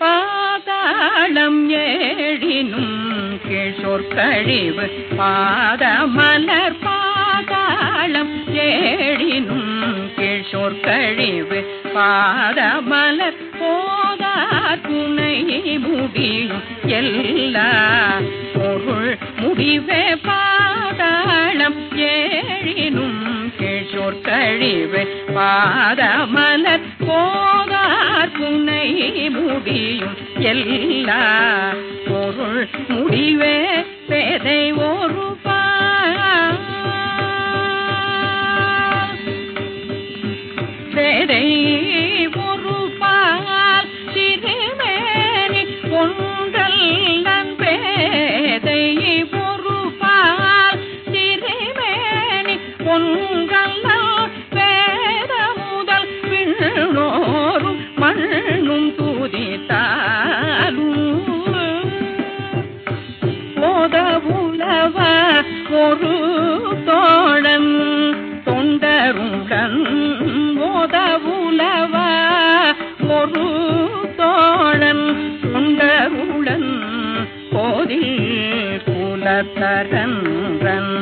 பாதாளம் ஏழினும் கிஷோர் கழிவு பாதமலர் பாதாளம் ஏழினும் கிஷோர் கழிவு பாதமலர் போதார் துணை முடியும் எல்லா பொருள் முடிவே பாதாளம் ஏழினும் கிஷோர் கழிவு பாதமலர் போதார் புனை எல்லா பொருள் முடிவே பேதை ஒரு பேதை ஒரு பால் திருமேனி கொண்டல் பேதை ஒரு பால் திருமேனி பொங்கல் பேத முதல் பின்னோரும் மண்ணும் துதித்தாலும் போத உலவ ஒரு தோழன் தொண்டருடன் போத உலவ ஒரு தோழன் தொண்டருடன் போதில் குலத்தரன்றன்